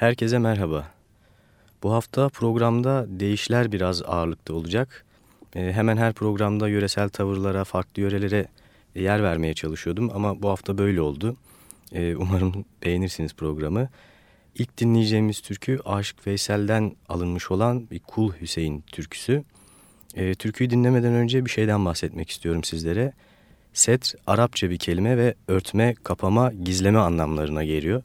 Herkese merhaba. Bu hafta programda değişler biraz ağırlıkta olacak. E, hemen her programda yöresel tavırlara, farklı yörelere yer vermeye çalışıyordum ama bu hafta böyle oldu. E, umarım beğenirsiniz programı. İlk dinleyeceğimiz türkü Aşık Veysel'den alınmış olan bir Kul Hüseyin türküsü. E, türküyü dinlemeden önce bir şeyden bahsetmek istiyorum sizlere. Setr Arapça bir kelime ve örtme, kapama, gizleme anlamlarına geliyor.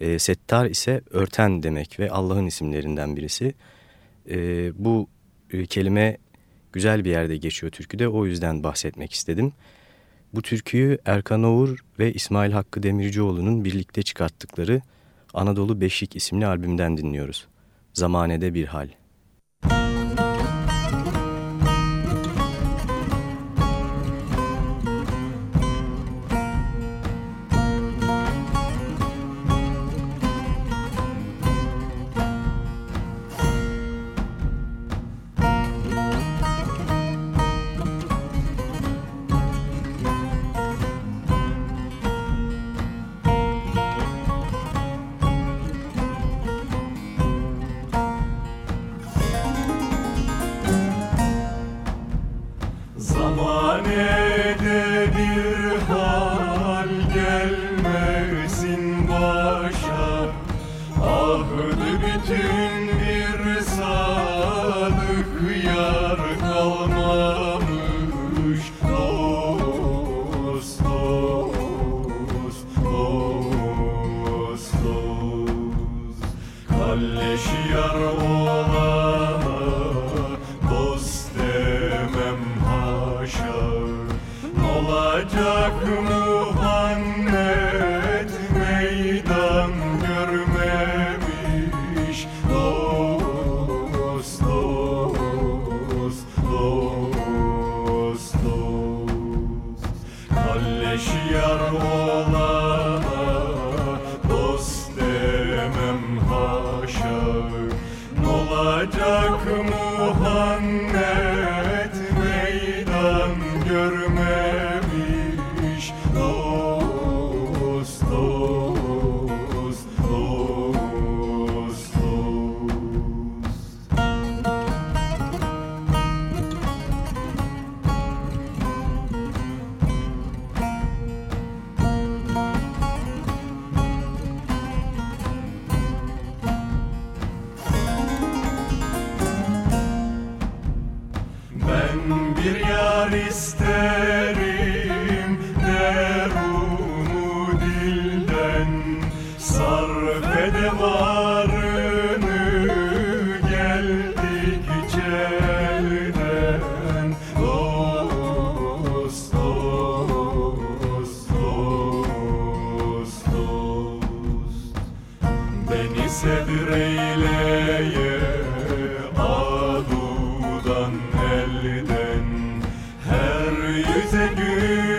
E, settar ise örten demek ve Allah'ın isimlerinden birisi. E, bu e, kelime güzel bir yerde geçiyor türküde o yüzden bahsetmek istedim. Bu türküyü Erkan Oğur ve İsmail Hakkı Demircioğlu'nun birlikte çıkarttıkları Anadolu Beşik isimli albümden dinliyoruz. Zamanede bir hal. Dünya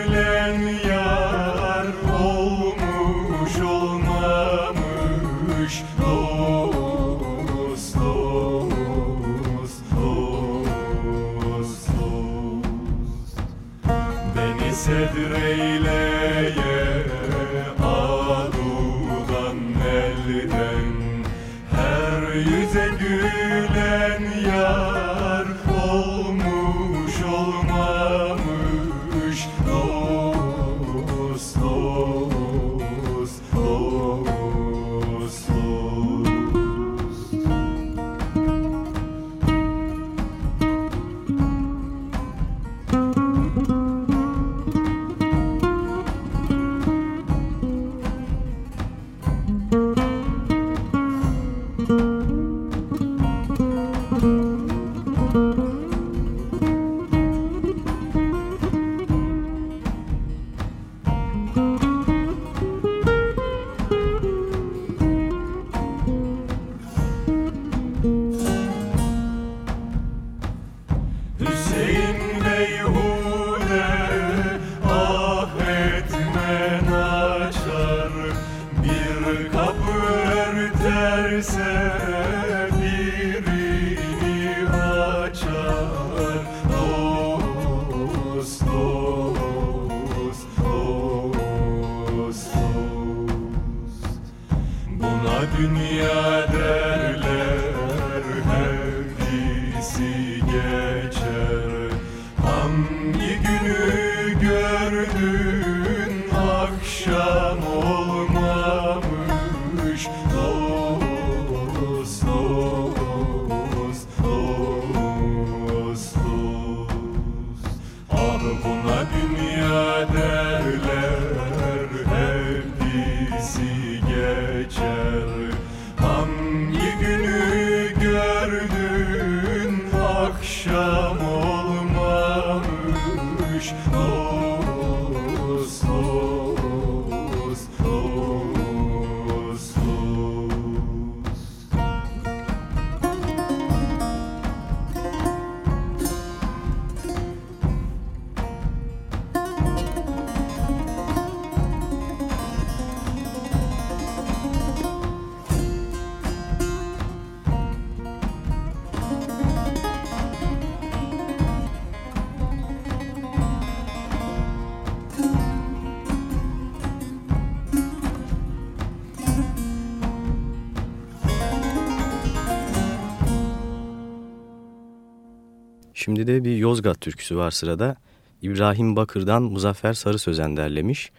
Yozgat türküsü var sırada. İbrahim Bakır'dan Muzaffer Sarı Sözen derlemiş.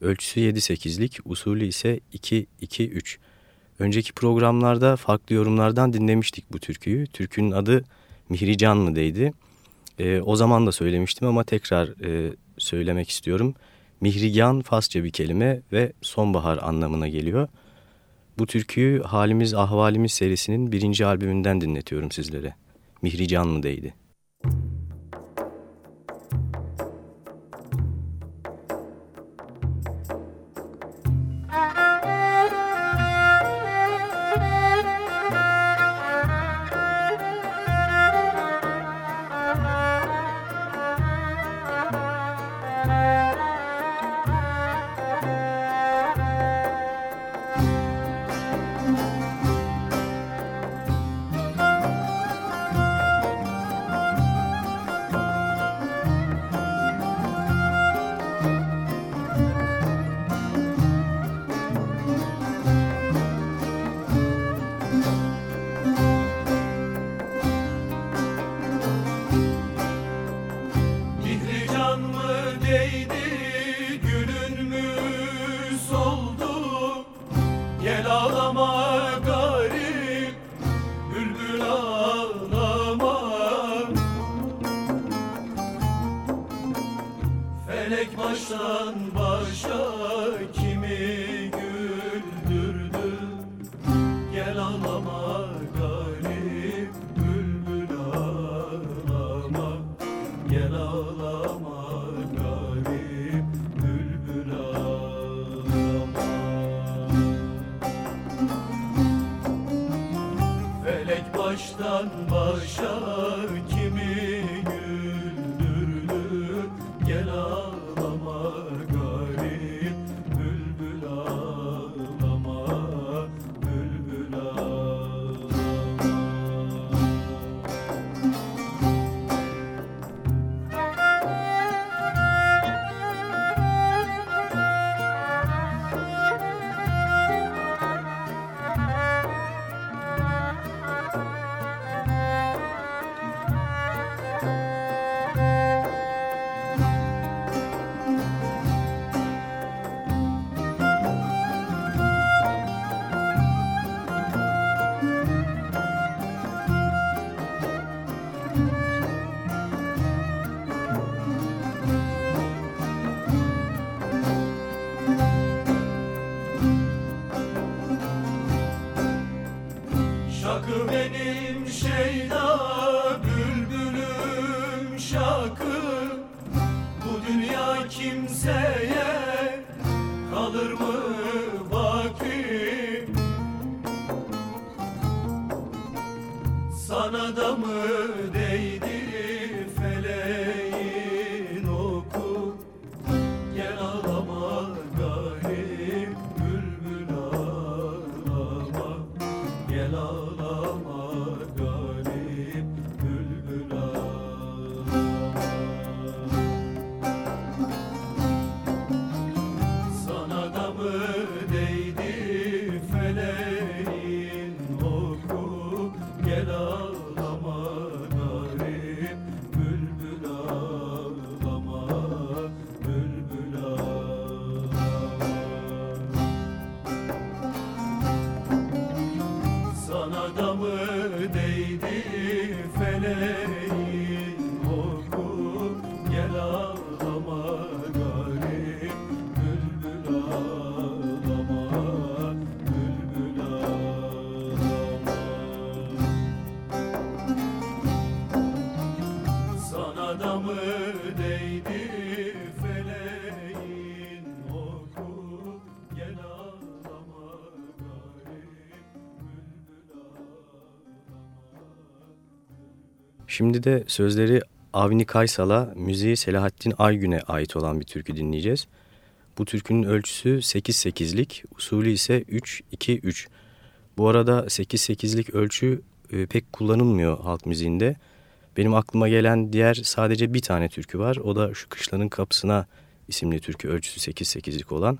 Ölçüsü 7-8'lik, usulü ise 2-2-3. Önceki programlarda farklı yorumlardan dinlemiştik bu türküyü. Türkünün adı Mihrican mı'deydi. E, o zaman da söylemiştim ama tekrar e, söylemek istiyorum. Mihrigan Farsça bir kelime ve sonbahar anlamına geliyor. Bu türküyü Halimiz Ahvalimiz serisinin birinci albümünden dinletiyorum sizlere. Mihrican mı'deydi. değdi Şimdi de sözleri Avni Kaysal'a, müziği Selahattin Aygün'e ait olan bir türkü dinleyeceğiz. Bu türkünün ölçüsü 8-8'lik, usulü ise 3-2-3. Bu arada 8-8'lik ölçü e, pek kullanılmıyor halk müziğinde. Benim aklıma gelen diğer sadece bir tane türkü var. O da şu Kışlanın Kapısına isimli türkü ölçüsü 8-8'lik olan.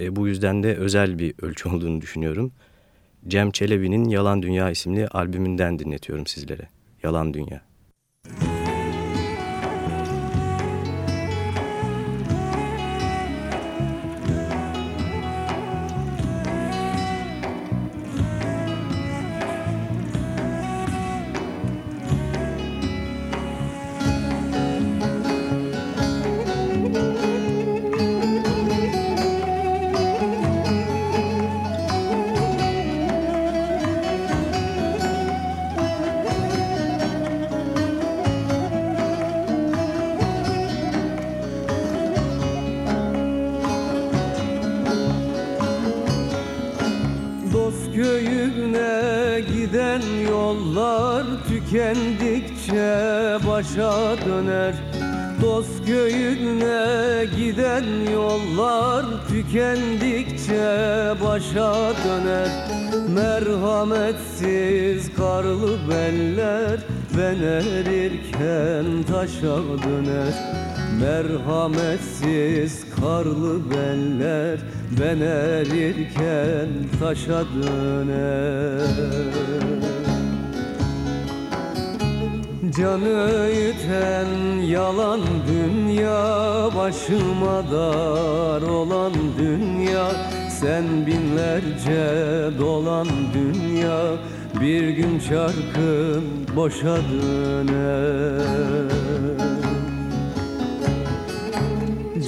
E, bu yüzden de özel bir ölçü olduğunu düşünüyorum. Cem Çelebi'nin Yalan Dünya isimli albümünden dinletiyorum sizlere. Yalan Dünya. Tükendikçe başa döner. Dost köyüne giden yollar tükendikçe başa döner. Merhametsiz karlı beller ben erirken taşa döner. Merhametsiz karlı beller ben erirken taşa döner Canı yiten yalan dünya Başıma dar olan dünya. Sen binlerce dolan dünya Bir gün çarkın boşa döner.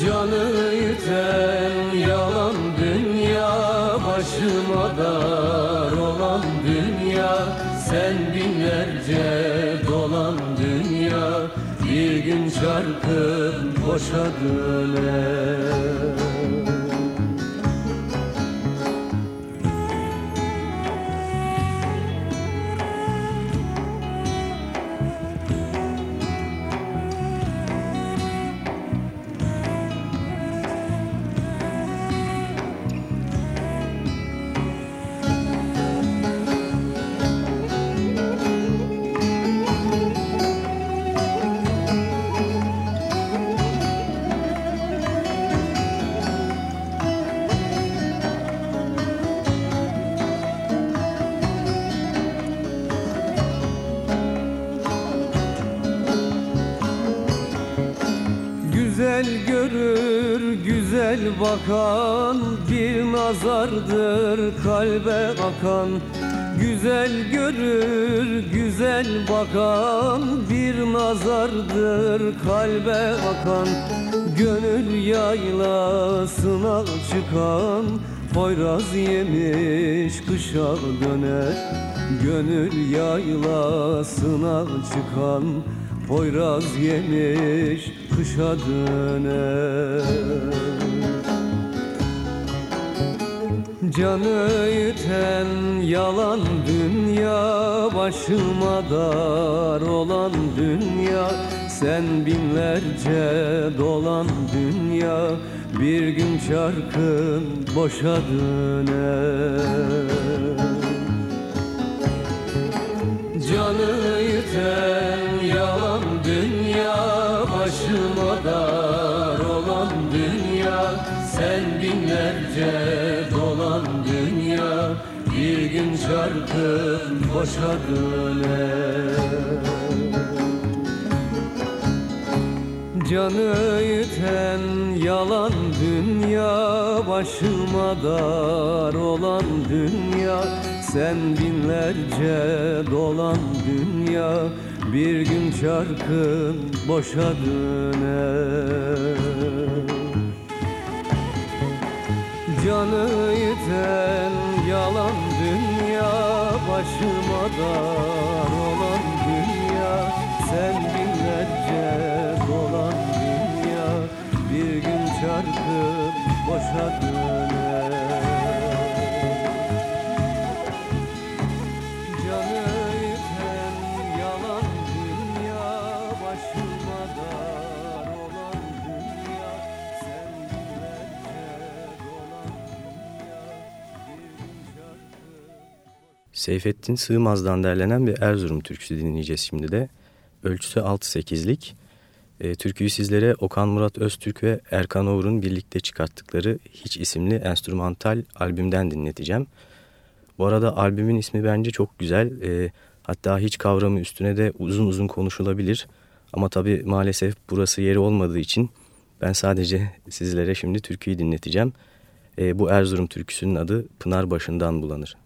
Canı yiten yalan dünya Başıma dar olan dünya. Sen binlerce Çarkın boşa döner bakan bir nazardır kalbe akan. Güzel görür güzel bakan bir nazardır kalbe akan. Gönül yaylasına çıkan Poyraz yemiş kışa döner. Gönül yaylasına çıkan Poyraz yemiş kışa döner Canı yiten yalan dünya Başıma dar olan dünya. Sen binlerce dolan dünya Bir gün çarkın boşa döner. Canı yiten yalan dünya Başıma dar olan dünya. Sen binlerce gün çarkın boşa döner Canı yiten yalan dünya Başıma dar olan dünya. Sen binlerce dolan dünya Bir gün çarkın boşa döner Canı yiten yalan dünya Başıma dar olan dünya Sen binlerce dolan dünya. Bir gün çarkı boşa Seyfettin Sığmaz'dan derlenen bir Erzurum türküsü dinleyeceğiz şimdi de. Ölçüsü 6-8'lik. E, türküyü sizlere Okan Murat Öztürk ve Erkan Oğur'un birlikte çıkarttıkları Hiç isimli enstrümantal albümden dinleteceğim. Bu arada albümün ismi bence çok güzel. E, hatta hiç kavramı üstüne de uzun uzun konuşulabilir. Ama tabii maalesef burası yeri olmadığı için ben sadece sizlere şimdi türküyü dinleteceğim. E, bu Erzurum türküsünün adı Pınar Başından Bulanır.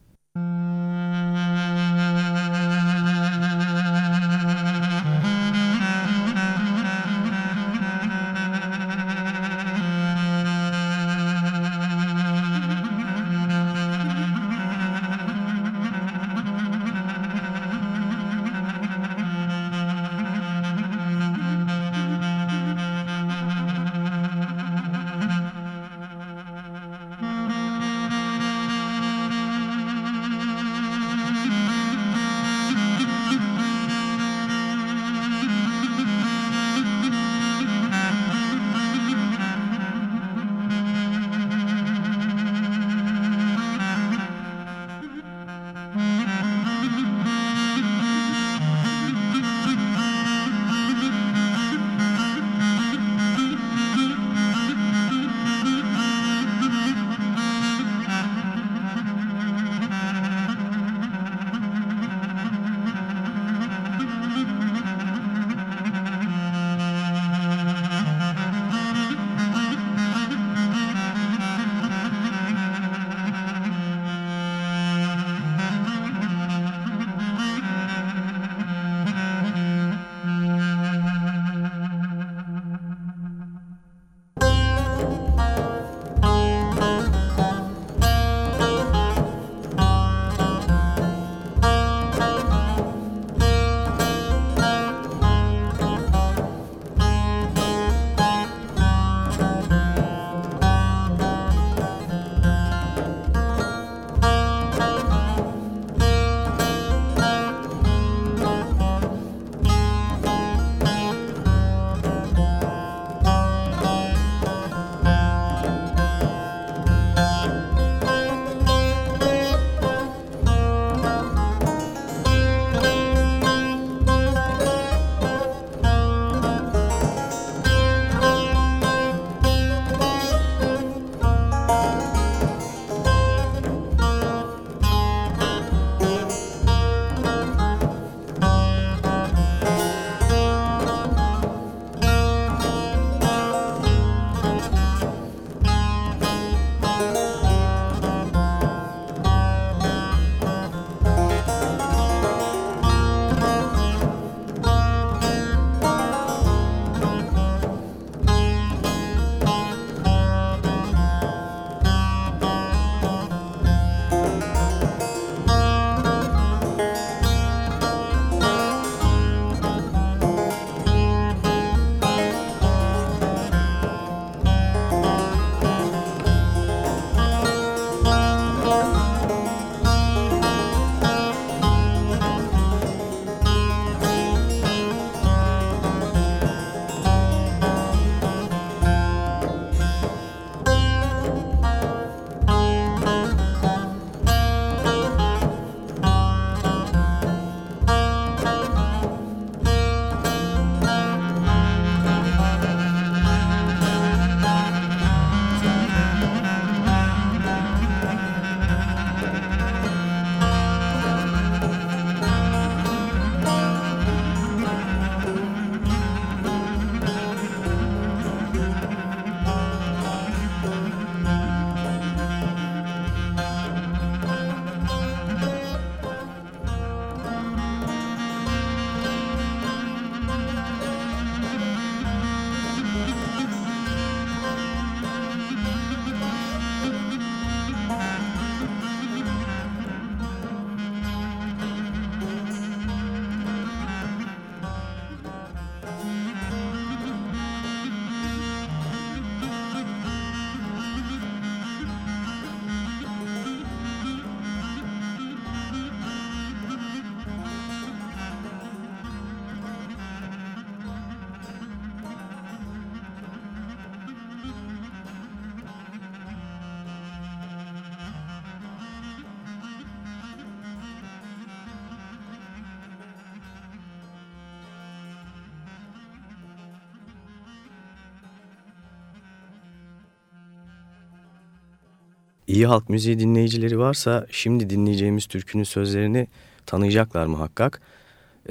İyi halk müziği dinleyicileri varsa şimdi dinleyeceğimiz türkünün sözlerini tanıyacaklar muhakkak.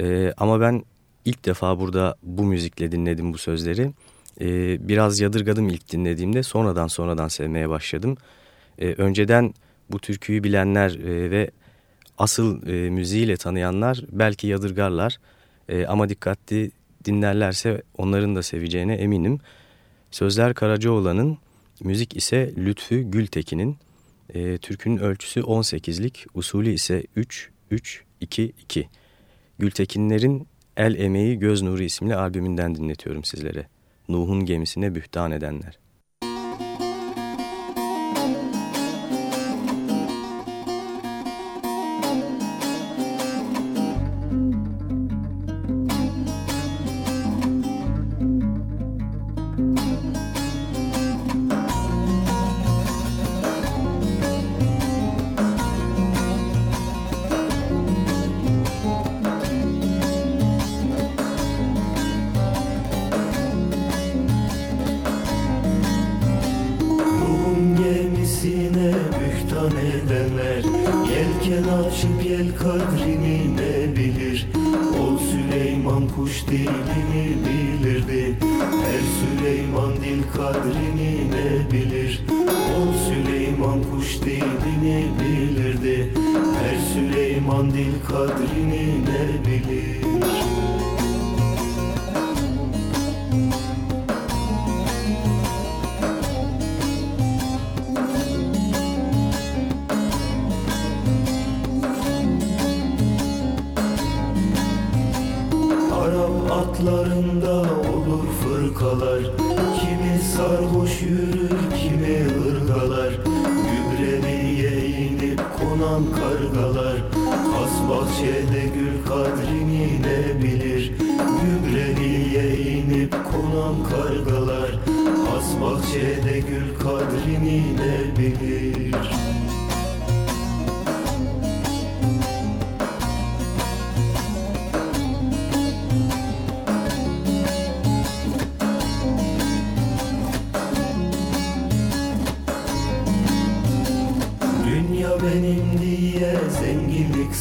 Ee, ama ben ilk defa burada bu müzikle dinledim bu sözleri. Ee, biraz yadırgadım ilk dinlediğimde sonradan sonradan sevmeye başladım. Ee, önceden bu türküyü bilenler e, ve asıl e, müziğiyle tanıyanlar belki yadırgarlar. E, ama dikkatli dinlerlerse onların da seveceğine eminim. Sözler Karacaoğlan'ın, müzik ise Lütfü Gültekin'in. E, türkünün ölçüsü 18'lik, usulü ise 3-3-2-2. Gültekinlerin El Emeği Göz Nuru isimli albümünden dinletiyorum sizlere. Nuh'un gemisine bühtan edenler.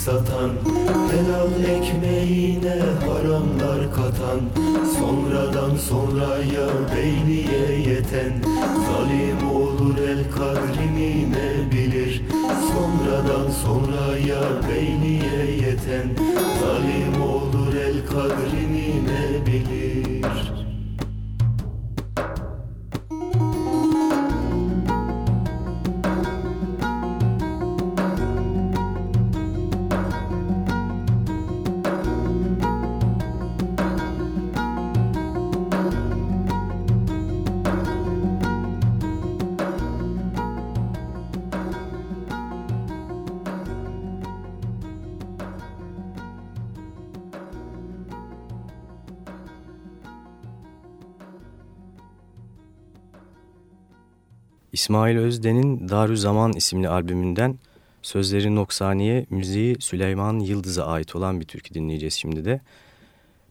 Satan İsmail Özden'in Darü Zaman isimli albümünden sözleri Noksaniye, müziği Süleyman Yıldız'a ait olan bir türkü dinleyeceğiz şimdi de.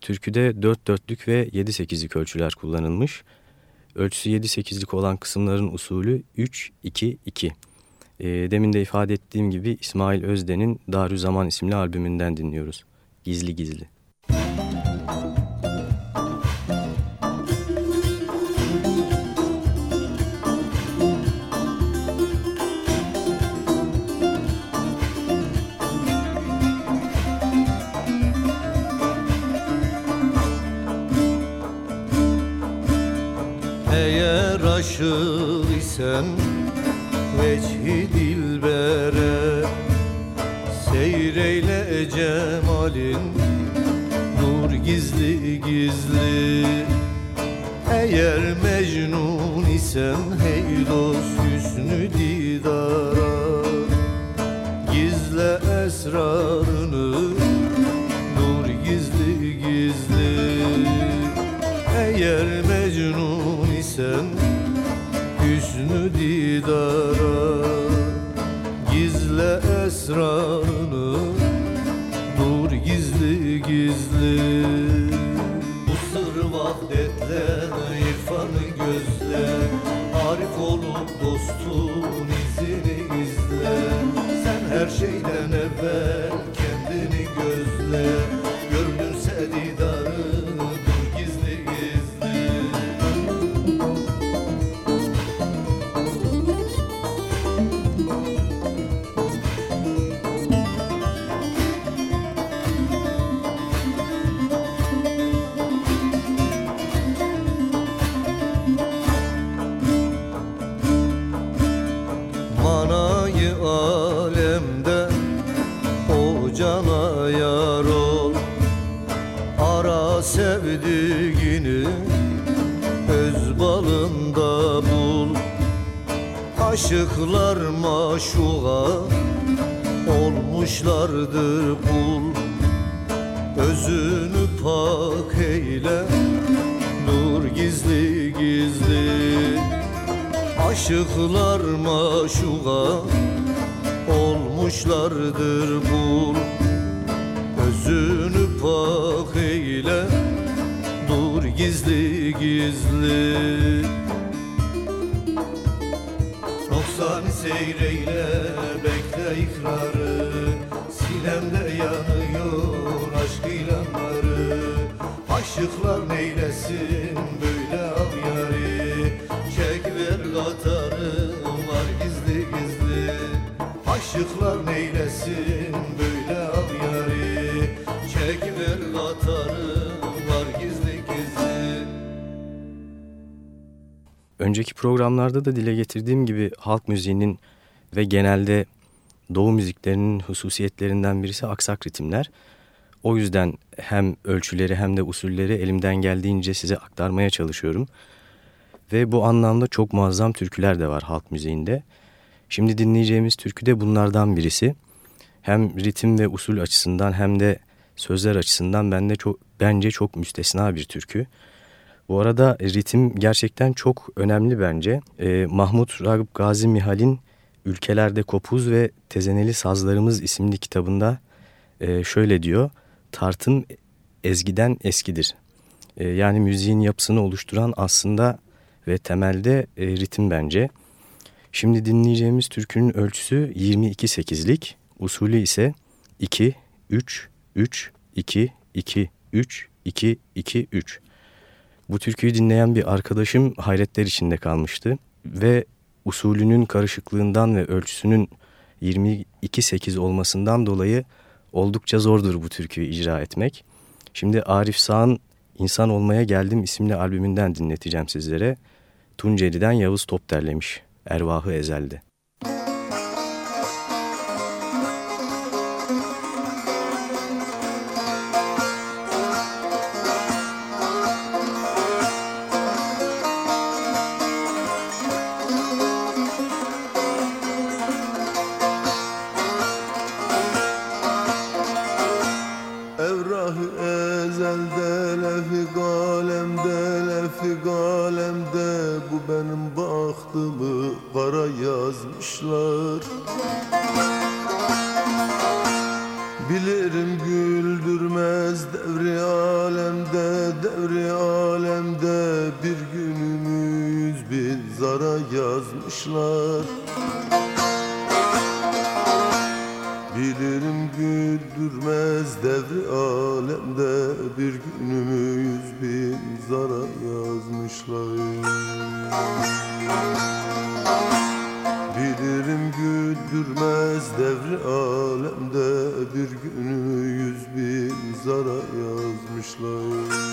Türküde 4 dörtlük ve 7-8'lik ölçüler kullanılmış. Ölçüsü 7-8'lik olan kısımların usulü 3-2-2. E, demin de ifade ettiğim gibi İsmail Özden'in Darü Zaman isimli albümünden dinliyoruz. Gizli Gizli. Aşık isem Veçhi dilbere Seyreyle cemalin Nur gizli gizli. Eğer mecnun isem Hey dost hüsnü didara Gizle esrarını esrarını Dur gizli gizli. Bu sır vahdetle irfanı gözle Arif olup dostun izini izle. Sen her şeyden balında bul. Aşıklar maşuğa olmuşlardır kul Özünü pak eyle dur gizli gizli. Aşıklar maşuğa olmuşlardır kul Özünü pak eyle gizli gizli. Noksan seyreyle bekle ikrarı Sinemde yanıyor aşk ilanları. Aşıklar neylesin böyle av yari Çek ver katarı var gizli gizli. Aşıklar neylesin Önceki programlarda da dile getirdiğim gibi halk müziğinin ve genelde doğu müziklerinin hususiyetlerinden birisi aksak ritimler. O yüzden hem ölçüleri hem de usulleri elimden geldiğince size aktarmaya çalışıyorum. Ve bu anlamda çok muazzam türküler de var halk müziğinde. Şimdi dinleyeceğimiz türkü de bunlardan birisi. Hem ritim ve usul açısından hem de sözler açısından bende çok, bence çok müstesna bir türkü. Bu arada ritim gerçekten çok önemli bence. Ee, Mahmut Ragıp Gazi Mihal'in Ülkelerde Kopuz ve Tezeneli Sazlarımız isimli kitabında e, şöyle diyor. Tartım ezgiden eskidir. E, yani müziğin yapısını oluşturan aslında ve temelde e, ritim bence. Şimdi dinleyeceğimiz türkünün ölçüsü 22-8'lik, usulü ise 2, 3, 3, 2, 2, 3, 2, 2, 3. Bu türküyü dinleyen bir arkadaşım hayretler içinde kalmıştı ve usulünün karışıklığından ve ölçüsünün 22-8 olmasından dolayı oldukça zordur bu türküyü icra etmek. Şimdi Arif Sağ'ın İnsan Olmaya Geldim isimli albümünden dinleteceğim sizlere. Tunceli'den Yavuz Top derlemiş. Ervahı Ezel'de. Devri alemde Bir günümü yüz bin zara yazmışlar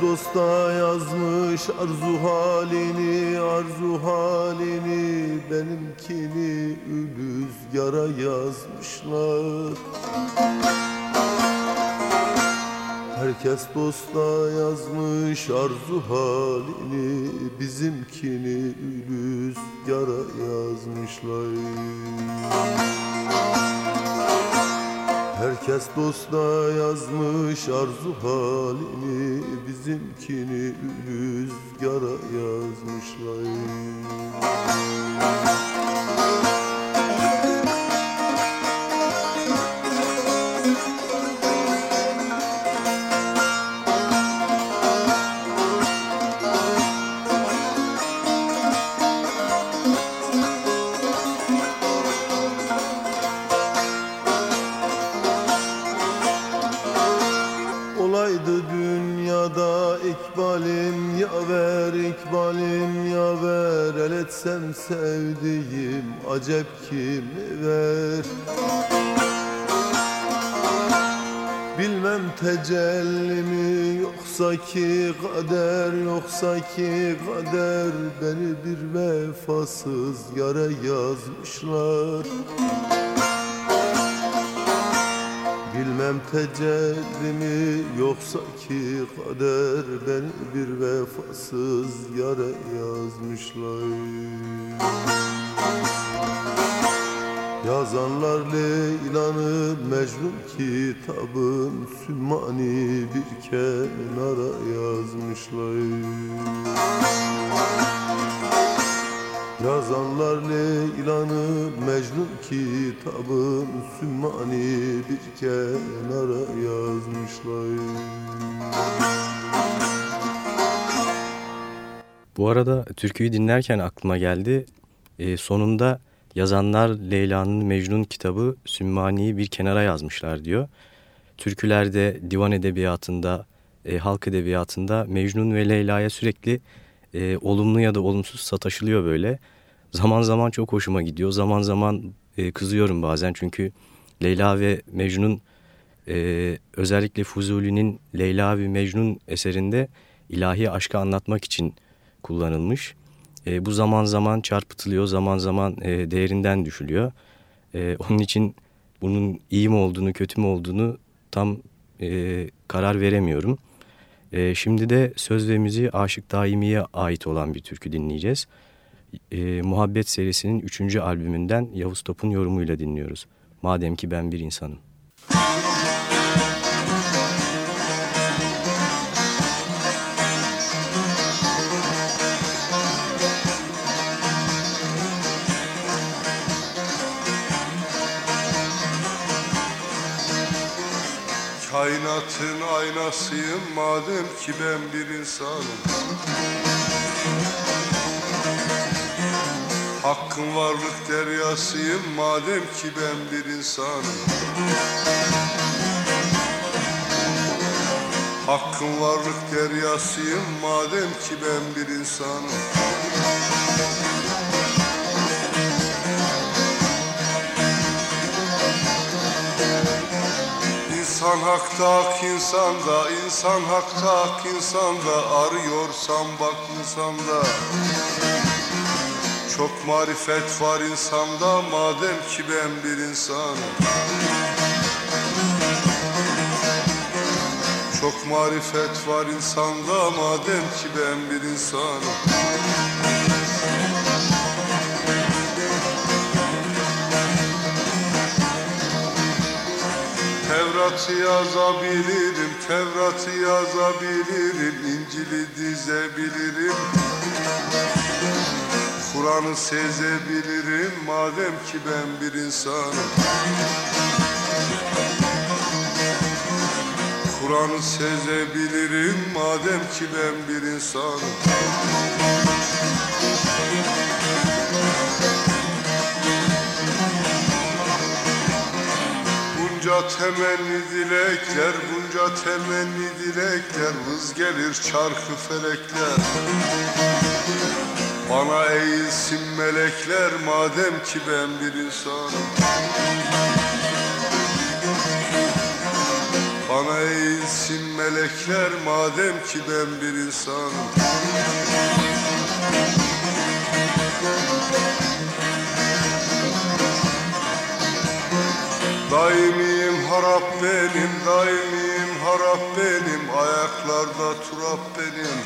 dosta yazmış arzu halini Arzu halini. Benimkini ülüz yara yazmışlar. Herkes dosta yazmış arzu halini. Bizimkini ülüz yara yazmışlar. Herkes dosta yazmış arzu halini bizimkini rüzgara yazmışlar. Olaydı dün ikbalim yaver ikbalim yaver El etsem sevdiğim acep kimi ver? Bilmem tecelli mi yoksa ki kader yoksa ki kader. Beni bir vefasız yara yazmışlar. Bilmem tecelli mi yoksa ki kader Beni bir vefasız yara yazmışlar. Yazanlar Leyla'nın Mecnun kitabın Sümmani bir kenara yazmışlar Yazanlar Leyla'nın Mecnun kitabın Sümmani bir kenara yazmışlar Bu arada türküyü dinlerken aklıma geldi. E, sonunda yazanlar Leyla'nın Mecnun kitabı Sümmani'yi bir kenara yazmışlar diyor. Türkülerde, divan edebiyatında, e, halk edebiyatında Mecnun ve Leyla'ya sürekli e, olumlu ya da olumsuz sataşılıyor böyle. Zaman zaman çok hoşuma gidiyor, zaman zaman e, kızıyorum bazen çünkü Leyla ve Mecnun e, özellikle Fuzuli'nin Leyla ve Mecnun eserinde ilahi aşkı anlatmak için kullanılmış. E, bu zaman zaman çarpıtılıyor, zaman zaman e, değerinden düşülüyor. E, onun için bunun iyi mi olduğunu, kötü mü olduğunu tam e, karar veremiyorum. E, şimdi de söz ve müziği Aşık Daimi'ye ait olan bir türkü dinleyeceğiz. E, Muhabbet serisinin 3. albümünden Yavuz Top'un yorumuyla dinliyoruz. Madem ki ben bir insanım. Kainatın aynasıyım madem ki ben bir insanım. Hakkın varlık deryasıyım madem ki ben bir insanım. Hakkın varlık deryasıyım madem ki ben bir insanım İnsan hakta hak insanda, insan hakta hak insanda Arıyorsam bak insanda. Çok marifet var insanda madem ki ben bir insanım. Çok marifet var insanda madem ki ben bir insanım Tevrat'ı yazabilirim, Tevrat'ı yazabilirim, İncil'i dizebilirim. Kur'an'ı sezebilirim madem ki ben bir insanım. Kur'an'ı sezebilirim madem ki ben bir insanım. Bunca temenni dilekler, bunca temenni dilekler Vız gelir çarkı felekler. Bana eğilsin melekler madem ki ben bir insanım. Bana eğilsin melekler madem ki ben bir insanım. Daimiyim harap benim, daimiyim harap benim Ayaklarda turap benim.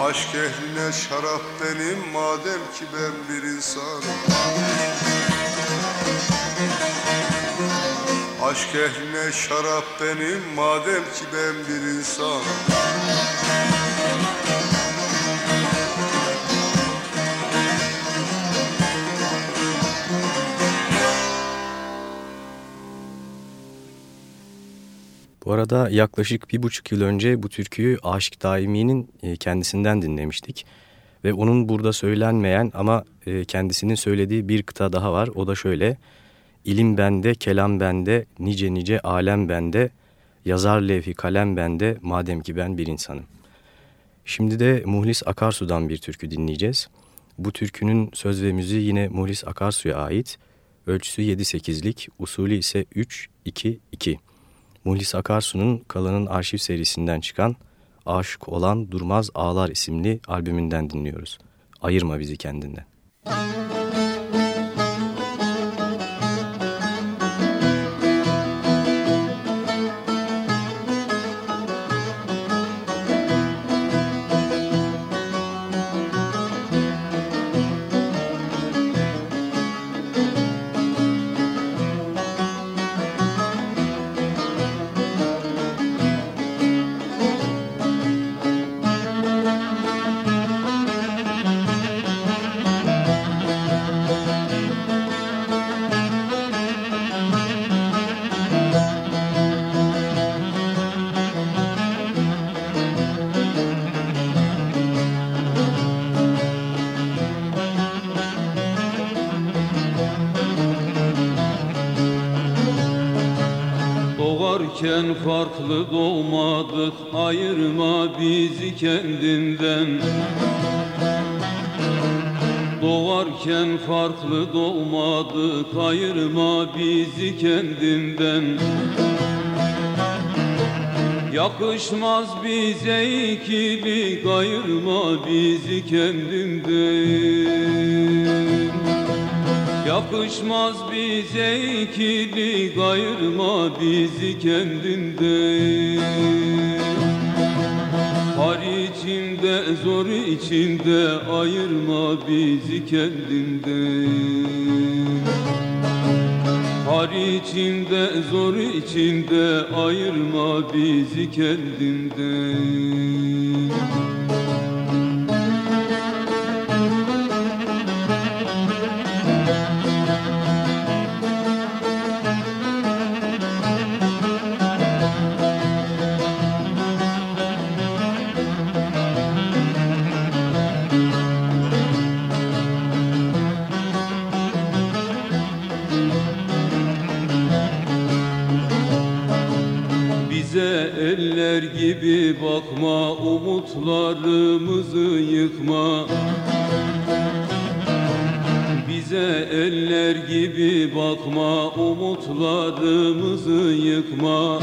Aşk ehline şarap benim Madem ki ben bir insanım. Aşk ehline şarap benim Madem ki ben bir insanım Bu arada yaklaşık bir buçuk yıl önce bu türküyü Aşık Daimi'nin e, kendisinden dinlemiştik. Ve onun burada söylenmeyen ama e, kendisinin söylediği bir kıta daha var. O da şöyle. İlim bende, kelam bende, nice nice alem bende, yazar levhi kalem bende madem ki ben bir insanım. Şimdi de Muhlis Akarsu'dan bir türkü dinleyeceğiz. Bu türkünün söz ve müziği yine Muhlis Akarsu'ya ait. Ölçüsü 7-8'lik, usulü ise 3-2-2. Muhlis Akarsu'nun Kalan'ın arşiv serisinden çıkan Aşık Olan Durmaz Ağlar isimli albümünden dinliyoruz. Ayırma bizi kendinden. Müzik kendinden Yakışmaz bize ikili ayırma bizi kendinden Yakışmaz bize ikili gayırma bizi kendinden Har içinde zor içinde ayırma bizi kendinden Har içinde zor içinde ayırma bizi kendinden bakma umutlarımızı yıkma. Bize eller gibi bakma umutlarımızı yıkma.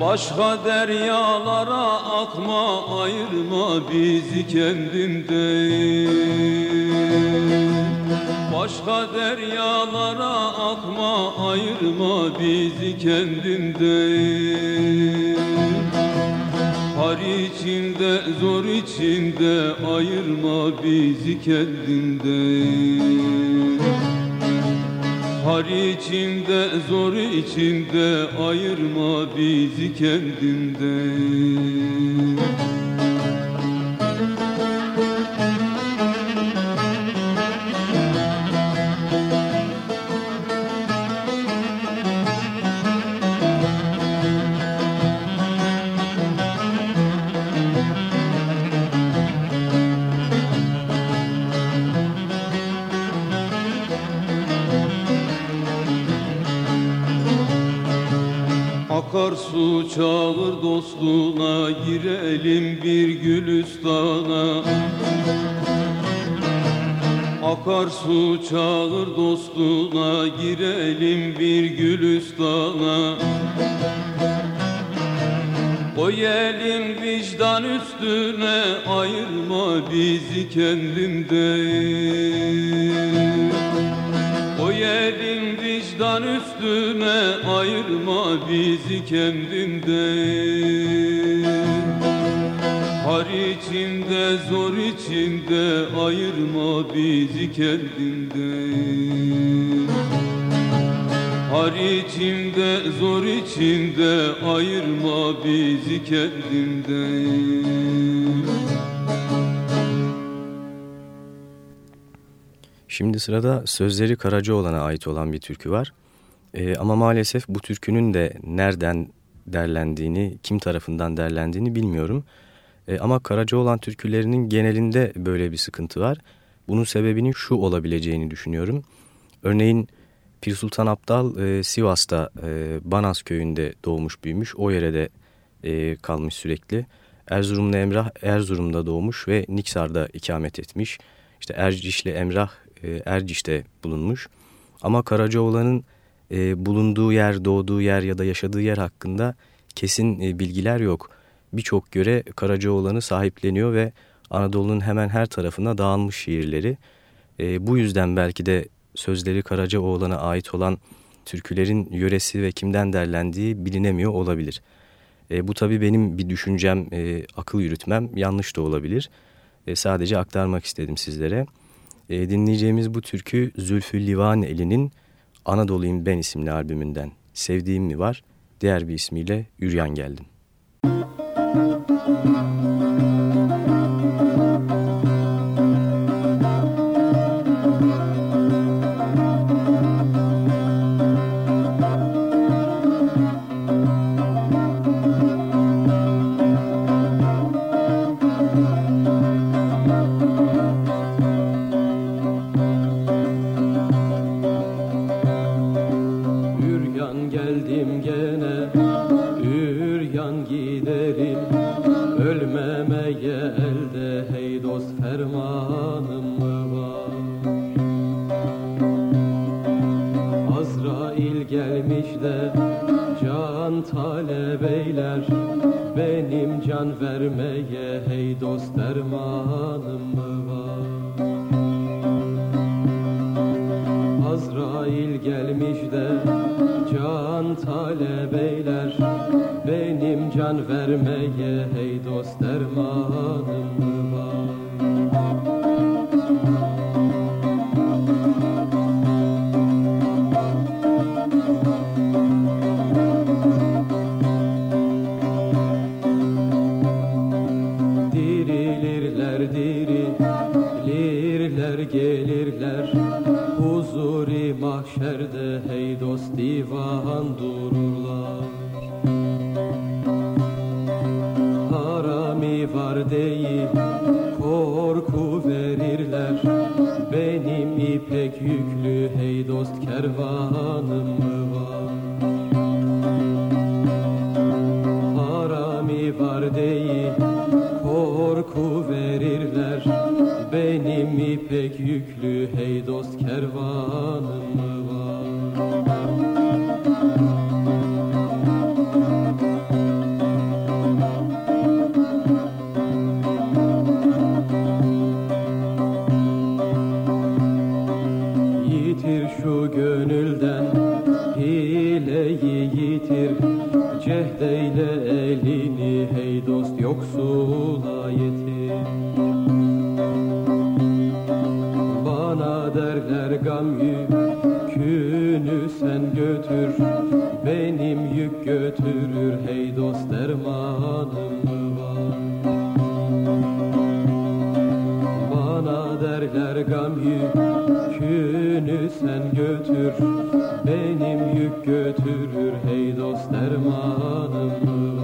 Başka deryalara akma ayırma bizi kendinden Başka deryalara akma ayırma bizi kendinden Har içinde zor içinde ayırma bizi kendinden. Har içinde zor içinde ayırma bizi kendinden Akarsu çağır dostuna girelim bir gülüstana. Akarsu çağır dostuna girelim bir gülüstana. O yelin vicdan üstüne ayırma bizi kendinden O yelin vicdan üstüne ayırma bizi kendinden bizi kendinden Har içinde zor içinde ayırma bizi kendinden Şimdi sırada sözleri Karacaoğlan'a ait olan bir türkü var. E, ama maalesef bu türkünün de nereden derlendiğini, kim tarafından derlendiğini bilmiyorum. E, ama Karacaoğlan türkülerinin genelinde böyle bir sıkıntı var. Bunun sebebinin şu olabileceğini düşünüyorum. Örneğin Pir Sultan Abdal e, Sivas'ta e, Banaz köyünde doğmuş büyümüş. O yere de e, kalmış sürekli. Erzurumlu Emrah Erzurum'da doğmuş ve Niksar'da ikamet etmiş. İşte Ercişli Emrah e, Erciş'te bulunmuş. Ama Karacaoğlan'ın e, bulunduğu yer, doğduğu yer ya da yaşadığı yer hakkında kesin e, bilgiler yok. Birçok göre Karacaoğlan'ı sahipleniyor ve Anadolu'nun hemen her tarafına dağılmış şiirleri. E, bu yüzden belki de sözleri Karacaoğlan'a ait olan türkülerin yöresi ve kimden derlendiği bilinemiyor olabilir. E, bu tabii benim bir düşüncem, e, akıl yürütmem yanlış da olabilir. E, sadece aktarmak istedim sizlere. E, dinleyeceğimiz bu türkü Zülfü Livaneli'nin Anadolu'yum Ben isimli albümünden Sevdiğim mi var? Diğer bir ismiyle Üryan Geldim. vermeye hey dost dermanım mı var? Azrail gelmiş de can talebeyler benim can vermeye hey dost dermanım divan dururlar. Harami var deyip korku verirler. Benim ipek yüklü hey dost kervanım mı var? Harami var deyip korku verirler. Benim ipek yüklü hey dost kervanım Thank you. Yükünü sen götür Benim yük götürür. Hey dost dermanım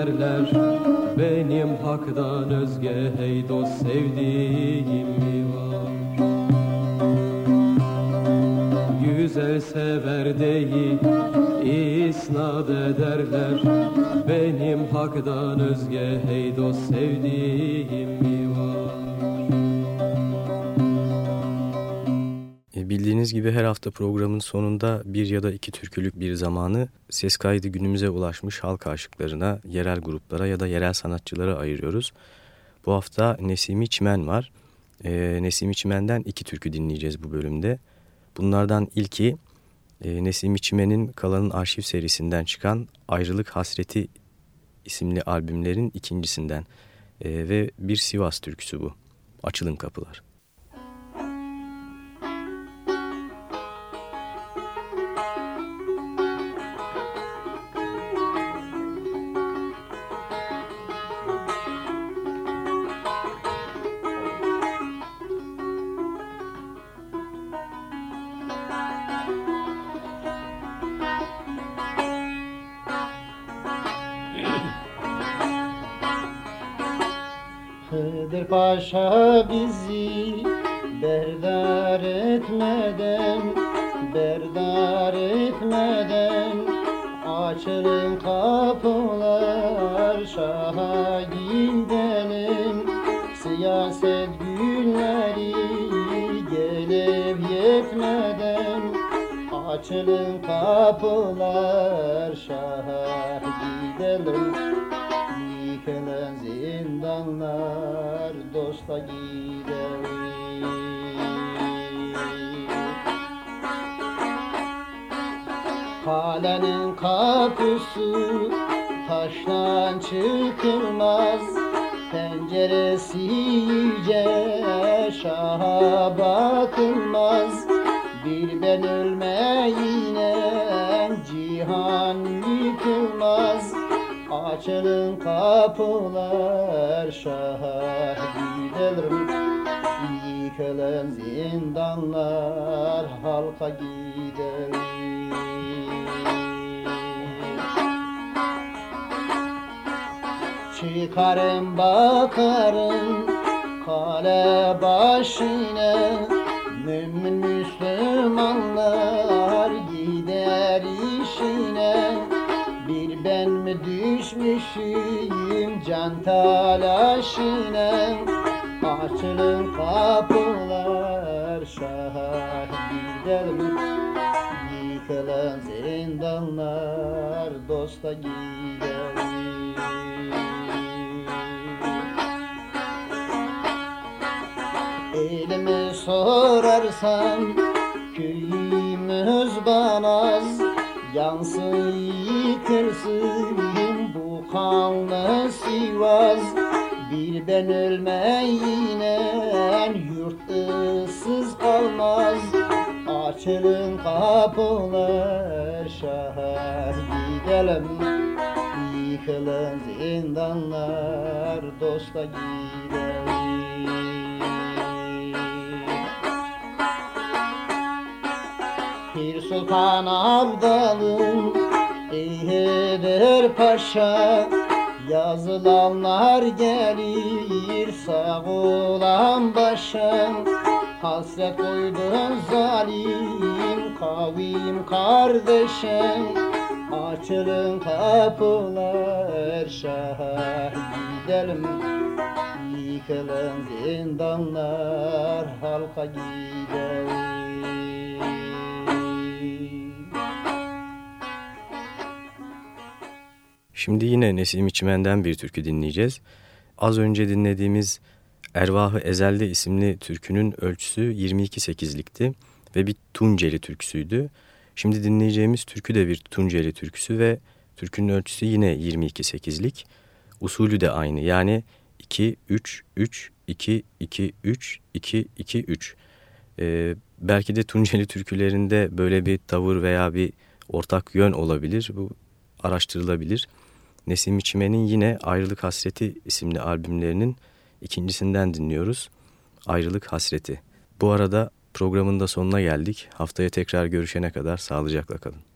derler. Benim haktan özge hey dost sevdiğim mi var? Güzel sever değil isnat ederler. Benim haktan özge hey dost sevdiğim mi hafta programın sonunda bir ya da iki türkülük bir zamanı ses kaydı günümüze ulaşmış halk aşıklarına, yerel gruplara ya da yerel sanatçılara ayırıyoruz. Bu hafta Nesimi Çimen var. Ee, Nesimi Çimen'den iki türkü dinleyeceğiz bu bölümde. Bunlardan ilki e, Nesimi Çimen'in Kalan'ın arşiv serisinden çıkan Ayrılık Hasreti isimli albümlerin ikincisinden e, ve bir Sivas türküsü bu. Açılın kapılar. Paşa bizi berdar etmeden Berdar etmeden Açılın kapılar Şaha gidelim Siyaset günleri gelip yetmeden Açılın kapılar Şaha gidelim Kalenin kapısı taştan çıkılmaz. Penceresi yüce şaha bakılmaz. Bir ben ölmeyine cihan yıkılmaz. Açılın kapılar şaha gidelim Yıkılan zindanlar halka gidelim Çıkarım bakarım kale başına. Mümin Müslümanlar gider işine. Bir ben mi düşmüşüm can talaşına Açılın kapılar şah gidelim Yıkılan zindanlar dosta gidelim Elimi sorarsam köyümüz banaz Yansın yıkılsın bu kanlı Sivas Bir ben ölmeyine yurt ıssız kalmaz. Açılın kapılar şahar gidelim. Yıkılan zindanlar dosta gidelim. Pir Sultan Abdalım Eyheder Paşa Yazılanlar gelir sağ olan başa Hasret koydun zalim kavim kardeşim Açılın kapılar şaha gidelim Yıkılan zindanlar halka gidelim Şimdi yine Nesim İçmen'den bir türkü dinleyeceğiz. Az önce dinlediğimiz Ervahı Ezel'de isimli türkünün ölçüsü 22-8'likti ve bir Tunceli türküsüydü. Şimdi dinleyeceğimiz türkü de bir Tunceli türküsü ve türkünün ölçüsü yine 22-8'lik. Usulü de aynı yani 2-3-3-2-2-3-2-2-3. Ee, belki de Tunceli türkülerinde böyle bir tavır veya bir ortak yön olabilir. Bu araştırılabilir. Nesim İçmen'in yine Ayrılık Hasreti isimli albümlerinin ikincisinden dinliyoruz. Ayrılık Hasreti. Bu arada programın da sonuna geldik. Haftaya tekrar görüşene kadar sağlıcakla kalın.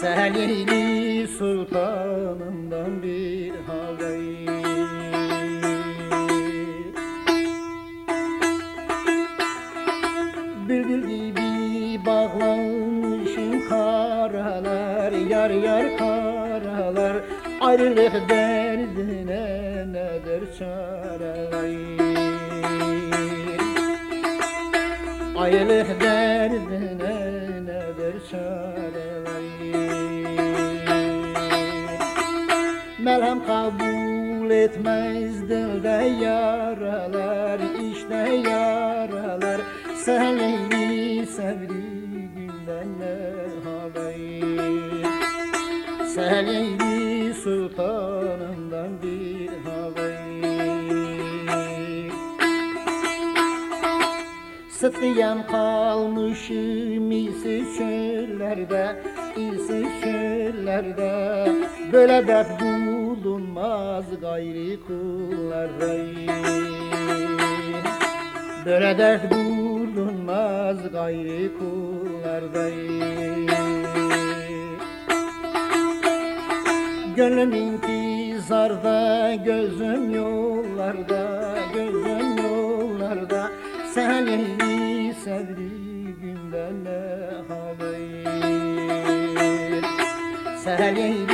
Selini sultanımdan bir halayı Bülbül gibi bağlanmışım karalar Yar yar karalar. Ayrılık derdine nedir çareler? Ayrılık derdine kabul etmez dilde yaralar işte yaralar. Seni sevdiğimden ne haber Seni sultanımdan bir haber Sıtlayan kalmışım iyisi çöllerde iyisi çöllerde. Böyle bulunmaz gayri kullarda Böyle dert bulunmaz gayri kullarda Gönlüm intizarda, gözüm yollarda, gözüm yollarda. Seni sevdiğimden ne haber. Seni